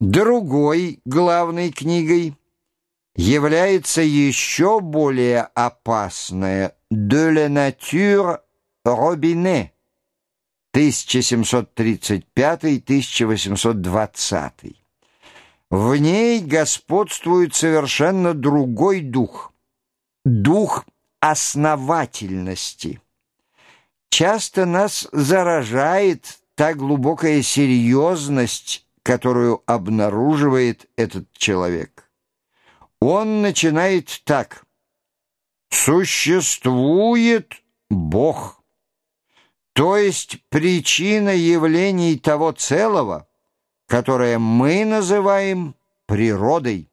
Другой главной книгой является еще более опасная «De la nature Робине» 1735-1820. В ней господствует совершенно другой дух, дух основательности. Часто нас заражает та глубокая серьезность, которую обнаруживает этот человек. Он начинает так. «Существует Бог» то есть причина явлений того целого, которое мы называем природой.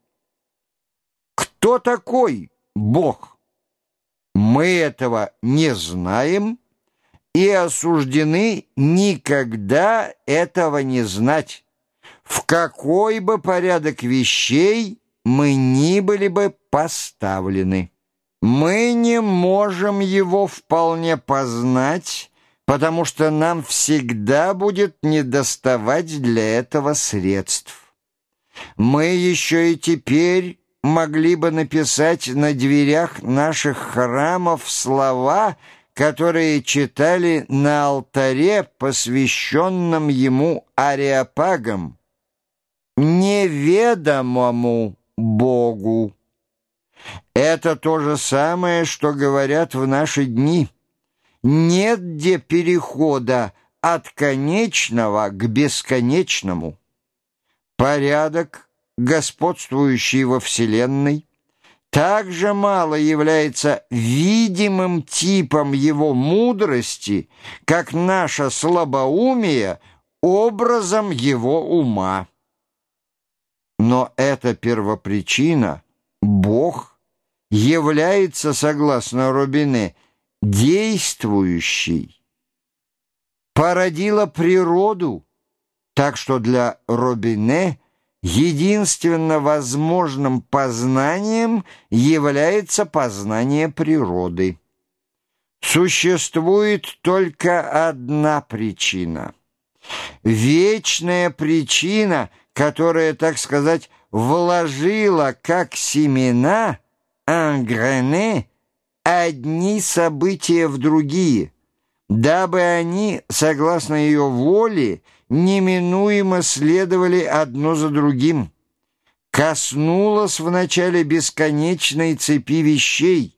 Кто такой Бог? Мы этого не знаем и осуждены никогда этого не знать. В какой бы порядок вещей мы ни были бы поставлены. Мы не можем его вполне познать, потому что нам всегда будет недоставать для этого средств. Мы еще и теперь могли бы написать на дверях наших храмов слова, которые читали на алтаре, посвященном ему ариапагам, неведомому Богу. Это то же самое, что говорят в наши дни – нет где перехода от конечного к бесконечному. Порядок, господствующий во Вселенной, также мало является видимым типом его мудрости, как наше слабоумие образом его ума. Но эта первопричина, Бог, является, согласно Робине, действующий, породила природу, так что для Робине единственно возможным познанием является познание природы. Существует только одна причина. Вечная причина, которая, так сказать, вложила как семена, ангрене, одни события в другие, дабы они, согласно ее воле, неминуемо следовали одно за другим. Коснулась в начале бесконечной цепи вещей,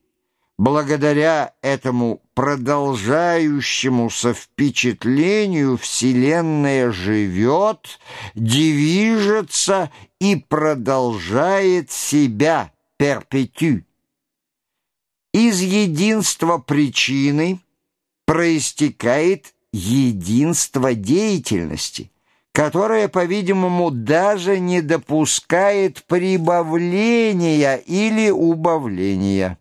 благодаря этому продолжающемуся впечатлению Вселенная живет, движется и продолжает себя перпетю. Из единства причины проистекает единство деятельности, которое, по-видимому, даже не допускает прибавления или убавления.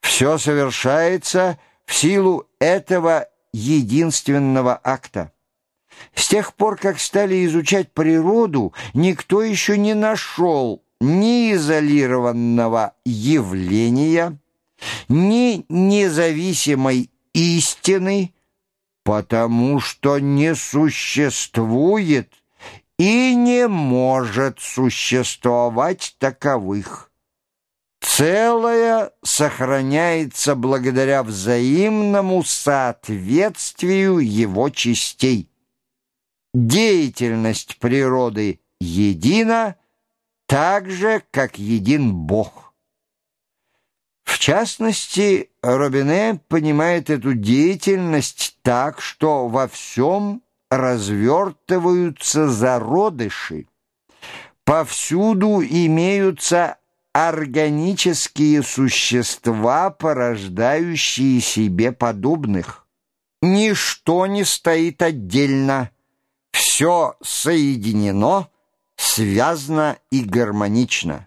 Все совершается в силу этого единственного акта. С тех пор, как стали изучать природу, никто еще не нашел ни изолированного явления, ни независимой истины, потому что не существует и не может существовать таковых. Целое сохраняется благодаря взаимному соответствию его частей. Деятельность природы едина, так же, как един Бог. В частности, Робине понимает эту деятельность так, что во всем развертываются зародыши. Повсюду имеются органические существа, порождающие себе подобных. Ничто не стоит отдельно, все соединено – связно и гармонично.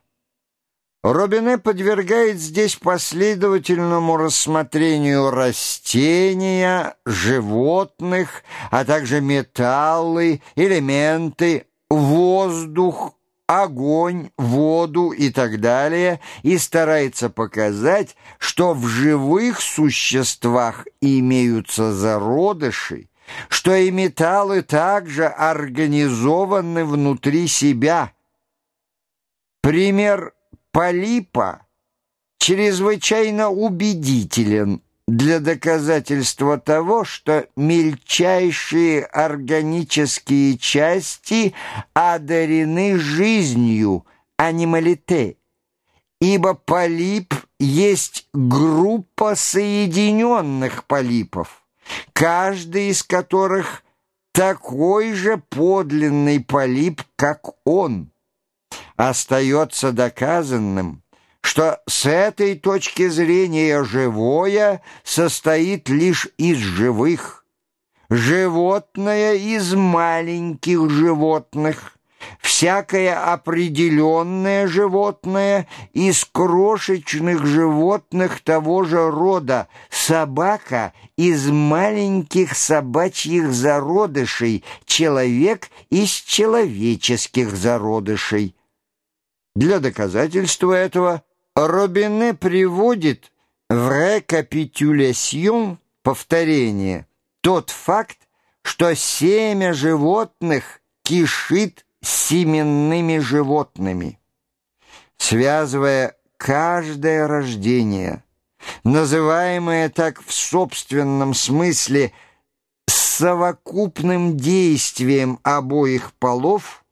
Робине подвергает здесь последовательному рассмотрению растения, животных, а также металлы, элементы, воздух, огонь, воду и так далее, и старается показать, что в живых существах имеются зародыши, что и металлы также организованы внутри себя. Пример полипа чрезвычайно убедителен для доказательства того, что мельчайшие органические части одарены жизнью, анималите, ибо полип есть группа соединенных полипов, каждый из которых такой же подлинный полип, как он. Остается доказанным, что с этой точки зрения живое состоит лишь из живых, животное из маленьких животных, всякое определенное животное из крошечных животных того же рода, собака из маленьких собачьих зародышей, человек из человеческих зародышей. Для доказательства этого Робине приводит в рекапитулясьон повторение. Тот факт, что семя животных кишит семенными животными, связывая каждое рождение, называемое так в собственном смысле совокупным действием обоих полов –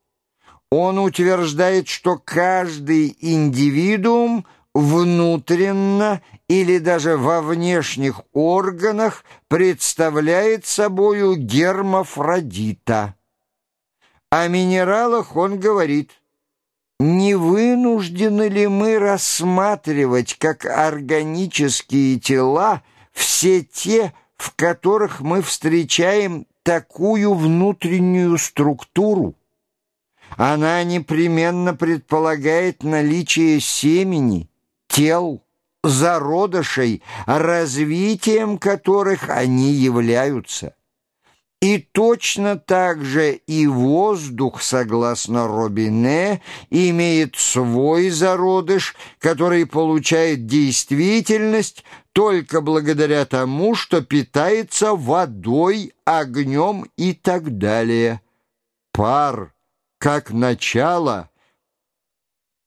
он утверждает, что каждый индивидуум внутренно или даже во внешних органах представляет собою гермафродита. О минералах он говорит, не вынуждены ли мы рассматривать как органические тела все те, в которых мы встречаем такую внутреннюю структуру? Она непременно предполагает наличие семени, тел, зародышей, развитием которых они являются. И точно так же и воздух, согласно Робине, имеет свой зародыш, который получает действительность только благодаря тому, что питается водой, огнем и так далее. Пар – как начало,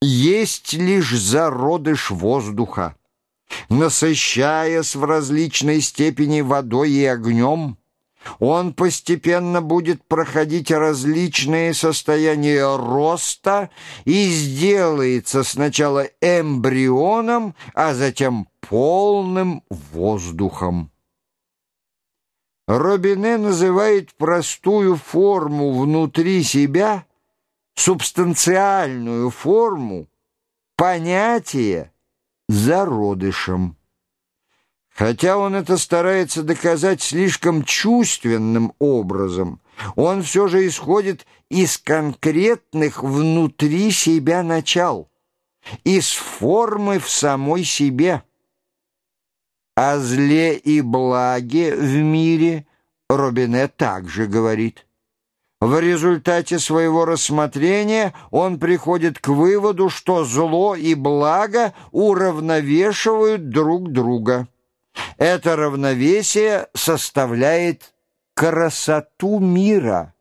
есть лишь зародыш воздуха. Насыщаясь в различной степени водой и огнем, он постепенно будет проходить различные состояния роста и сделается сначала эмбрионом, а затем полным воздухом. Робине называет простую форму внутри себя – субстанциальную форму понятия зародышем. Хотя он это старается доказать слишком чувственным образом, он все же исходит из конкретных внутри себя начал, из формы в самой себе. О зле и благе в мире Робине также говорит – в результате своего рассмотрения он приходит к выводу, что зло и благо уравновешивают друг друга. Это равновесие составляет красоту мира.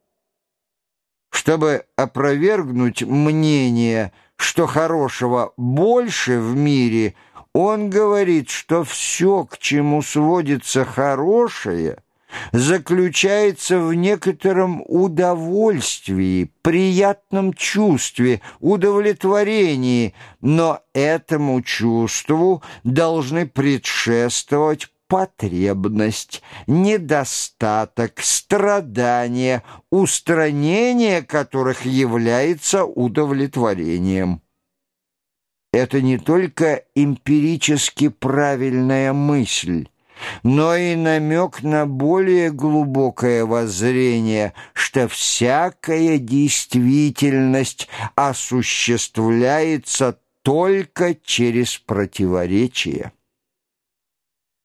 Чтобы опровергнуть мнение, что хорошего больше в мире, он говорит, что все, к чему сводится хорошее – заключается в некотором удовольствии, приятном чувстве, удовлетворении, но этому чувству должны предшествовать потребность, недостаток, страдания, устранение которых является удовлетворением. Это не только эмпирически правильная мысль, но и намек на более глубокое воззрение, что всякая действительность осуществляется только через противоречие.